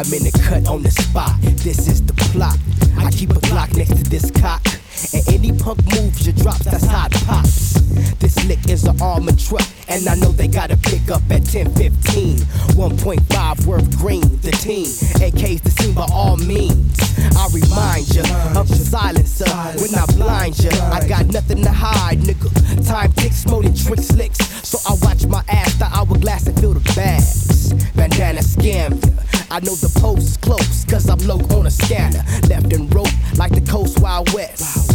I'm in the cut on the spot. This is the plot. I keep a Glock next to this cock. And any punk moves you drop, that's how it pops. This lick is an armored truck, and I know they gotta pick up at 1015. 1.5 worth green, the team. AK's the scene by all means. I remind ya of the silencer uh, when I blind ya. I got nothing to hide, nigga. Time ticks, than trick slicks. So I watch my ass, the hourglass, and fill the bags. I know the post is close, cause I'm low on a scanner. Left and rope like the coast Wild West.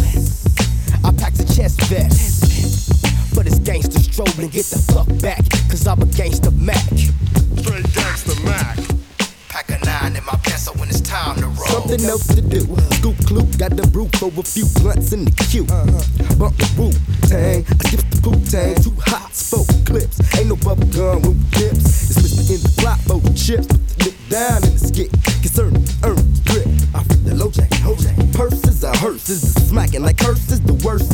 I packed a chest vest. But it's gangster strolling, get the fuck back, cause I'm a gangster Mac. Straight gangsta Mac. Something else to do. Scoop Clue got the roof over a few blunts in the queue. Bump the Wu Tang, I skip the Wu Tang. Two hot spoke clips. Ain't no bubble gun with dips. It's Mr. in the plot for chips. Put the lip down in the skit. Concern, earn, grip. I freak the low jack, low jack. Purses are hearses. Smacking like curses. The worst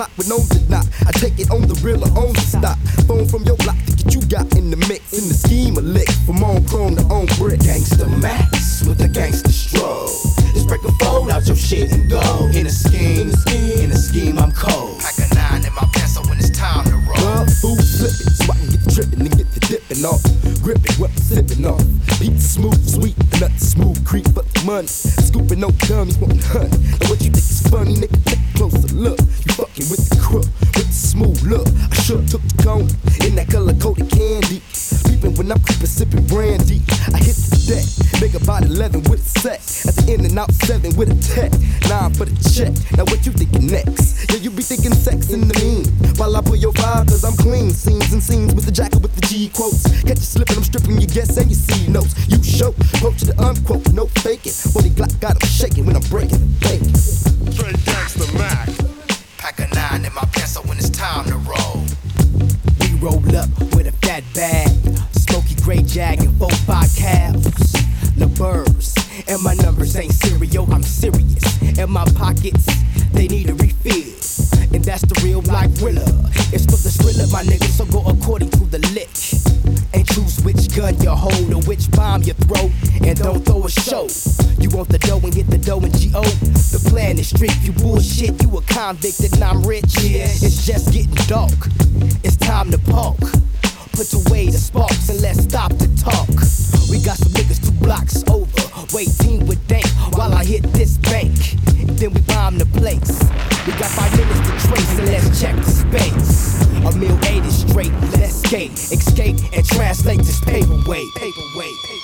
clock with no deny. I take it on the real or on the stop. Phone from your block to get you got in the mix. In the scheme of lick. From on chrome to on brick. Gangsta Max with a gangster stroll. Just break a fold out your shit and go. In a scheme, in a scheme, I'm cold. Pack the dipping off. Gripping what I'm sipping off. Pizza smooth, sweet, nut smooth, creep but money. Scooping no dummies, want honey. Now what you think is funny, nigga? Take closer look. You fucking with the crook, with the smooth look. I should took the cone in that color coded candy. Peeping when I'm creeping, sipping brandy. I hit the deck, nigga about 11 with a set. At the in and out seven with a tech. Nine for the check. Now what you thinking next? Yeah, you be thinking sex in the mean. While I pull your vibe, cause I'm clean. Scenes and scenes with the jacket with the G quotes. Catch you slipping, I'm stripping your guess and your C notes. You show, quote to the unquote, no faking. Body Glock got 'em shaking when I'm breaking. Straight gangsta four five cabs. The birds and my numbers ain't serial, I'm serious. And my pockets, they need a refill. And that's the real life thriller. It's for the thriller, my nigga, so go according to the lick. And choose which gun you hold or which bomb you throw. And don't throw a show. You want the dough and get the dough and G.O. The plan is strict, you bullshit, you a convict and I'm rich. It's just getting dark. It's time to park. Put away the sparks and let's stop the talk. We got some niggas two blocks over, waiting with dank while I hit this bank. Then we bomb the place. We got five minutes to trace and let's check the space. A meal eight is straight, let's skate, escape, and translate this paperweight. Paperweight.